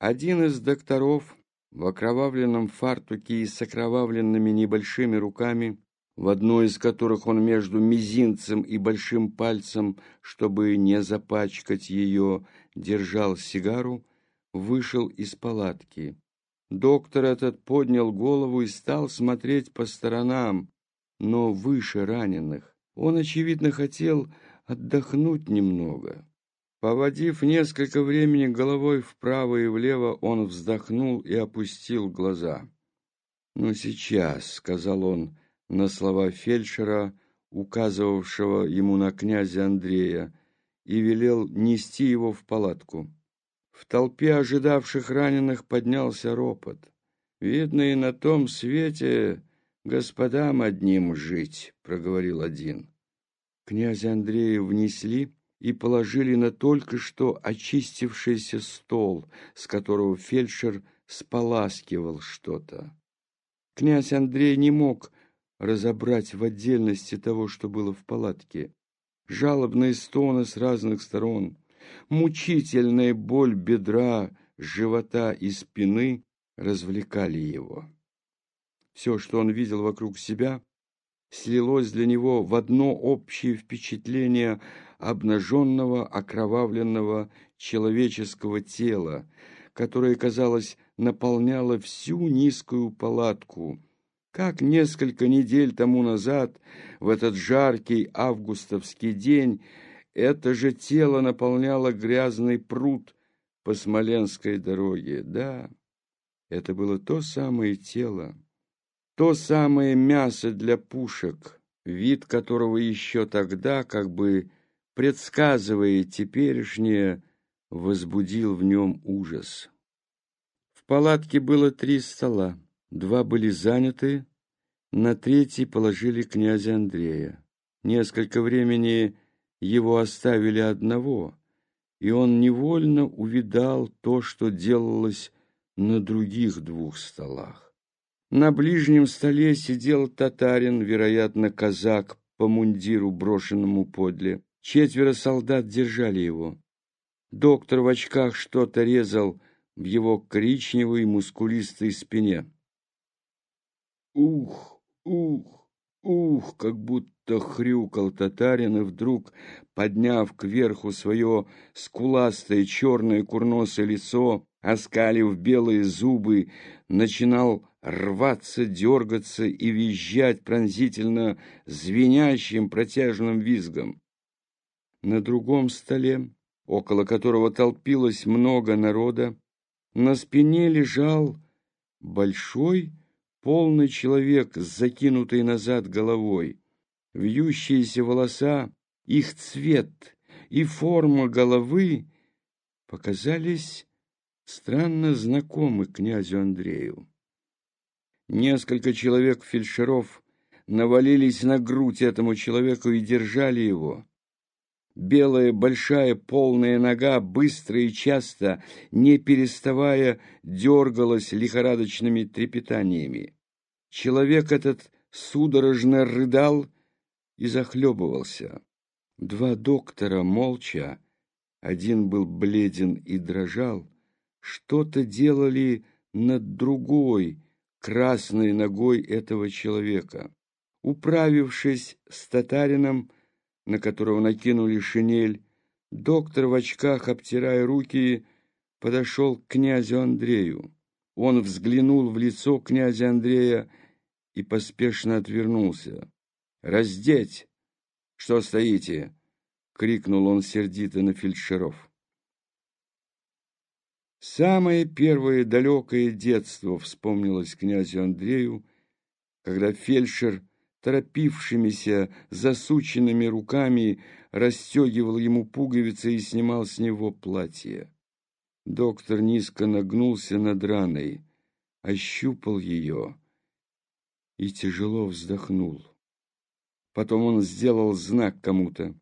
Один из докторов в окровавленном фартуке и с окровавленными небольшими руками, в одной из которых он между мизинцем и большим пальцем, чтобы не запачкать ее, держал сигару, вышел из палатки. Доктор этот поднял голову и стал смотреть по сторонам, но выше раненых. Он, очевидно, хотел отдохнуть немного. Поводив несколько времени головой вправо и влево, он вздохнул и опустил глаза. «Ну, сейчас», — сказал он на слова фельдшера, указывавшего ему на князя Андрея, и велел нести его в палатку. В толпе ожидавших раненых поднялся ропот. «Видно, и на том свете господам одним жить», — проговорил один. Князя Андрея внесли и положили на только что очистившийся стол, с которого фельдшер споласкивал что-то. Князь Андрей не мог разобрать в отдельности того, что было в палатке. Жалобные стоны с разных сторон, мучительная боль бедра, живота и спины развлекали его. Все, что он видел вокруг себя, слилось для него в одно общее впечатление обнаженного, окровавленного человеческого тела, которое, казалось, наполняло всю низкую палатку, как несколько недель тому назад, в этот жаркий августовский день, это же тело наполняло грязный пруд по Смоленской дороге. Да, это было то самое тело, то самое мясо для пушек, вид которого еще тогда, как бы предсказывая теперешнее, возбудил в нем ужас. В палатке было три стола, два были заняты, на третий положили князя Андрея. Несколько времени его оставили одного, и он невольно увидал то, что делалось на других двух столах. На ближнем столе сидел татарин, вероятно, казак, по мундиру, брошенному подле. Четверо солдат держали его. Доктор в очках что-то резал в его коричневой мускулистой спине. Ух, ух, ух, как будто хрюкал татарин, и вдруг, подняв кверху свое скуластое черное курносое лицо, оскалив белые зубы, начинал рваться, дергаться и визжать пронзительно звенящим протяжным визгом. На другом столе, около которого толпилось много народа, на спине лежал большой, полный человек с закинутой назад головой. Вьющиеся волоса, их цвет и форма головы показались странно знакомы князю Андрею. Несколько человек-фельдшеров навалились на грудь этому человеку и держали его. Белая, большая, полная нога, быстро и часто, не переставая, дергалась лихорадочными трепетаниями. Человек этот судорожно рыдал и захлебывался. Два доктора, молча, один был бледен и дрожал, что-то делали над другой, красной ногой этого человека. Управившись с татарином, на которого накинули шинель, доктор в очках, обтирая руки, подошел к князю Андрею. Он взглянул в лицо князя Андрея и поспешно отвернулся. «Раздеть! Что стоите?» — крикнул он сердито на фельдшеров. Самое первое далекое детство вспомнилось князю Андрею, когда фельдшер торопившимися, засученными руками расстегивал ему пуговицы и снимал с него платье. Доктор низко нагнулся над раной, ощупал ее и тяжело вздохнул. Потом он сделал знак кому-то,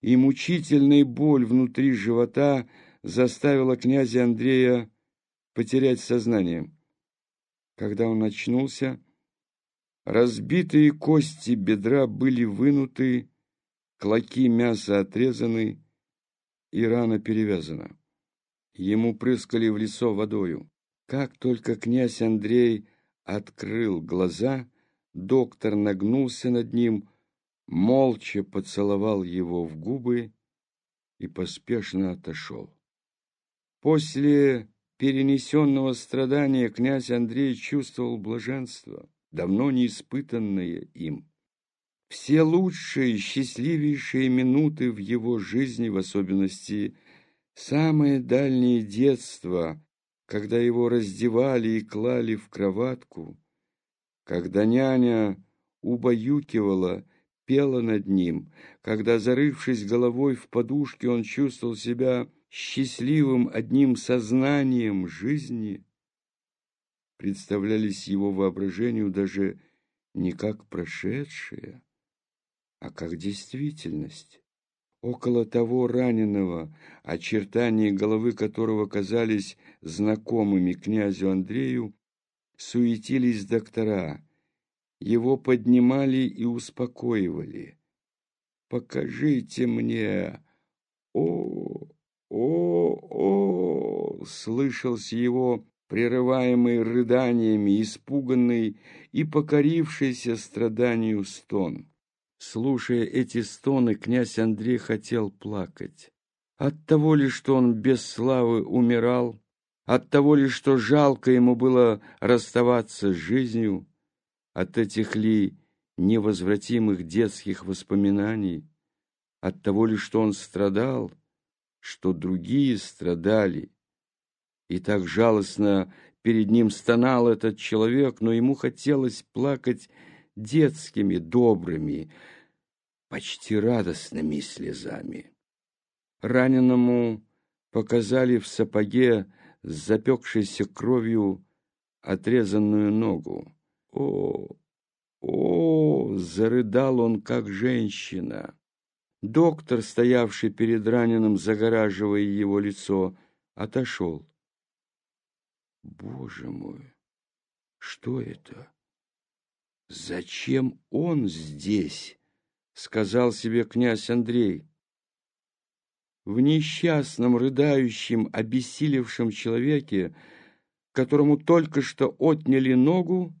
и мучительная боль внутри живота заставила князя Андрея потерять сознание. Когда он очнулся, Разбитые кости бедра были вынуты, клоки мяса отрезаны и рана перевязана. Ему прыскали в лицо водою. Как только князь Андрей открыл глаза, доктор нагнулся над ним, молча поцеловал его в губы и поспешно отошел. После перенесенного страдания князь Андрей чувствовал блаженство, давно не испытанное им. Все лучшие, счастливейшие минуты в его жизни, в особенности самое дальнее детство, когда его раздевали и клали в кроватку, когда няня убаюкивала, пела над ним, когда, зарывшись головой в подушке, он чувствовал себя счастливым одним сознанием жизни, представлялись его воображению даже не как прошедшее, а как действительность. Около того раненого, очертания головы которого казались знакомыми князю Андрею, суетились доктора. Его поднимали и успокоивали. «Покажите мне! О, о, о!» Слышался его прерываемый рыданиями, испуганный и покорившийся страданию стон. Слушая эти стоны, князь Андрей хотел плакать. От того ли, что он без славы умирал, от того ли, что жалко ему было расставаться с жизнью, от этих ли невозвратимых детских воспоминаний, от того ли, что он страдал, что другие страдали. И так жалостно перед ним стонал этот человек, но ему хотелось плакать детскими, добрыми, почти радостными слезами. Раненому показали в сапоге с запекшейся кровью отрезанную ногу. О, о, зарыдал он, как женщина. Доктор, стоявший перед раненым, загораживая его лицо, отошел. Боже мой, что это? «Зачем он здесь?» — сказал себе князь Андрей. В несчастном, рыдающем, обессилевшем человеке, которому только что отняли ногу,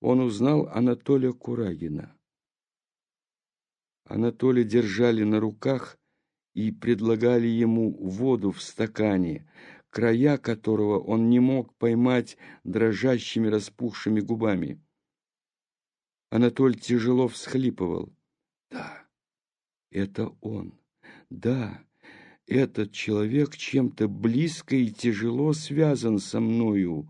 он узнал Анатолия Курагина. Анатолия держали на руках и предлагали ему воду в стакане, края которого он не мог поймать дрожащими распухшими губами. Анатоль тяжело всхлипывал. Да, это он. Да, этот человек чем-то близко и тяжело связан со мною,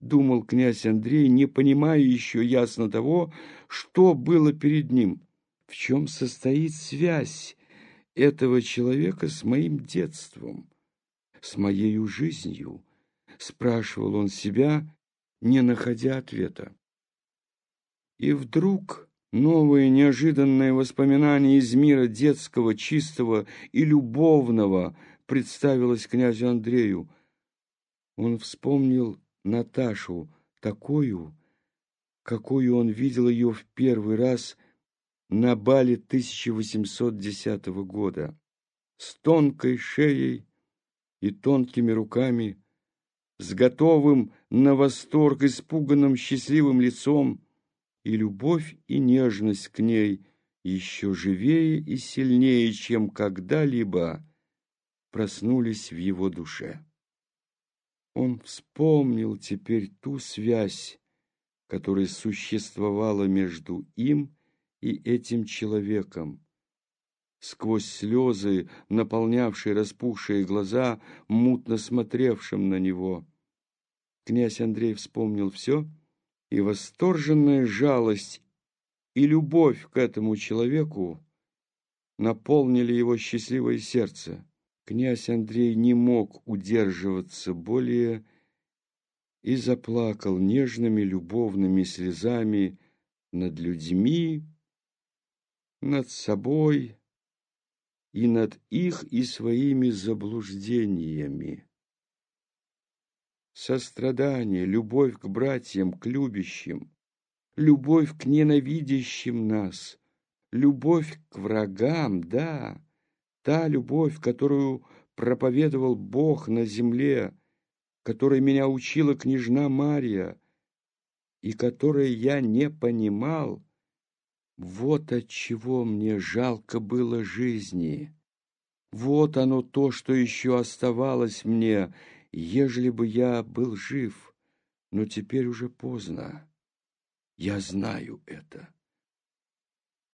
думал князь Андрей, не понимая еще ясно того, что было перед ним. В чем состоит связь этого человека с моим детством, с моей жизнью? Спрашивал он себя, не находя ответа. И вдруг новые неожиданные воспоминания из мира детского, чистого и любовного представилось князю Андрею. Он вспомнил Наташу, такую, какую он видел ее в первый раз на бале 1810 года, с тонкой шеей и тонкими руками, с готовым на восторг испуганным счастливым лицом, и любовь и нежность к ней еще живее и сильнее, чем когда-либо проснулись в его душе. Он вспомнил теперь ту связь, которая существовала между им и этим человеком. Сквозь слезы, наполнявшие распухшие глаза, мутно смотревшим на него. Князь Андрей вспомнил все — и восторженная жалость и любовь к этому человеку наполнили его счастливое сердце. Князь Андрей не мог удерживаться более и заплакал нежными любовными слезами над людьми, над собой и над их и своими заблуждениями. Сострадание, любовь к братьям, к любящим, любовь к ненавидящим нас, любовь к врагам, да, та любовь, которую проповедовал Бог на земле, которой меня учила княжна Марья, и которой я не понимал, вот от чего мне жалко было жизни. Вот оно то, что еще оставалось мне, ежели бы я был жив, но теперь уже поздно. Я знаю это.